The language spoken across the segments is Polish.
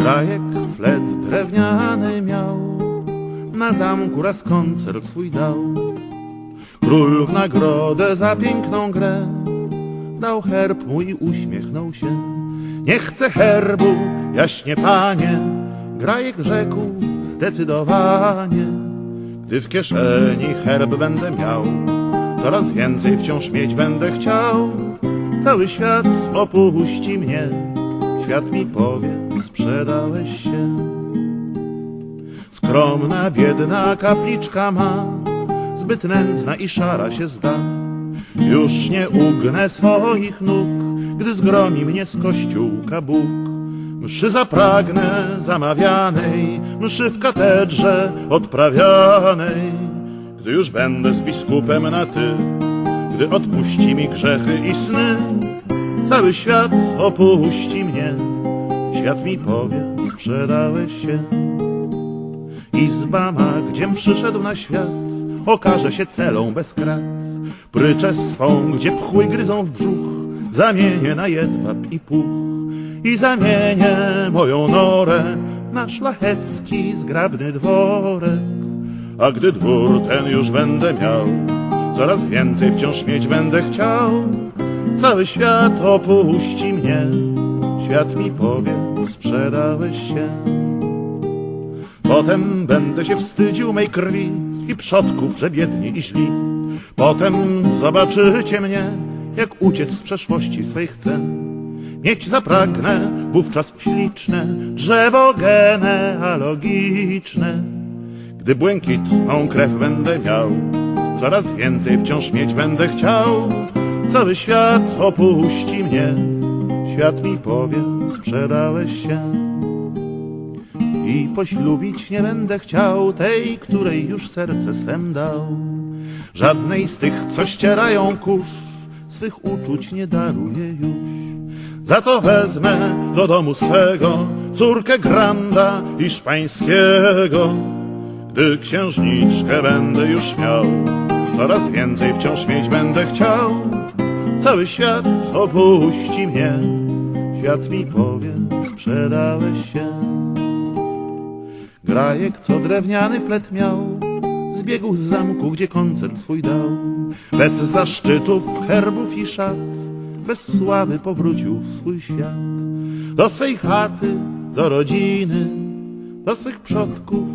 Grajek flet drewniany miał, na zamku raz koncert swój dał. Król w nagrodę za piękną grę dał herb mu i uśmiechnął się. Nie chcę herbu, jaśnie panie, Grajek rzekł zdecydowanie. Gdy w kieszeni herb będę miał, coraz więcej wciąż mieć będę chciał. Cały świat opuści mnie, świat mi powie, sprzedałeś się. Skromna, biedna kapliczka ma, zbyt nędzna i szara się zda. Już nie ugnę swoich nóg, gdy zgromi mnie z kościółka Bóg. Mszy zapragnę zamawianej, mszy w katedrze odprawianej. Gdy już będę z biskupem na ty, gdy odpuści mi grzechy i sny, cały świat opuści mnie, świat mi powie, sprzedałeś się. Izba ma, gdziem przyszedł na świat, okaże się celą bez krat. Pryczę swą, gdzie pchły gryzą w brzuch, zamienię na jedwab i puch. I zamienię moją norę na szlachecki, zgrabny dworek. A gdy dwór ten już będę miał, coraz więcej wciąż mieć będę chciał. Cały świat opuści mnie, świat mi powie, sprzedałeś się. Potem będę się wstydził mej krwi i przodków, że biedni i źli. Potem zobaczycie mnie, jak uciec z przeszłości swej chcę. Mieć zapragnę wówczas śliczne drzewo genealogiczne. Gdy błękitną krew będę miał, coraz więcej wciąż mieć będę chciał. Cały świat opuści mnie, świat mi powie, sprzedałeś się. I poślubić nie będę chciał tej, której już serce swem dał. Żadnej z tych, co ścierają kurz, swych uczuć nie daruję już. Za to wezmę do domu swego córkę granda hiszpańskiego. Gdy księżniczkę będę już miał, coraz więcej wciąż mieć będę chciał. Cały świat opuści mnie, świat mi powie, sprzedałeś się. Grajek, co drewniany flet miał, zbiegł z zamku, gdzie koncert swój dał. Bez zaszczytów, herbów i szat, bez sławy powrócił w swój świat. Do swej chaty, do rodziny, do swych przodków,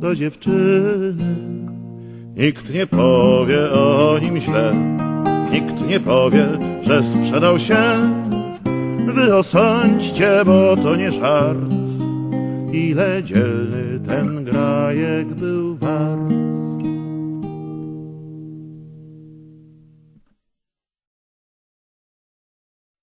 do dziewczyny. Nikt nie powie o nim źle, nikt nie powie, że sprzedał się. Wy osądźcie, bo to nie żart ile dzielny ten grajek był wart.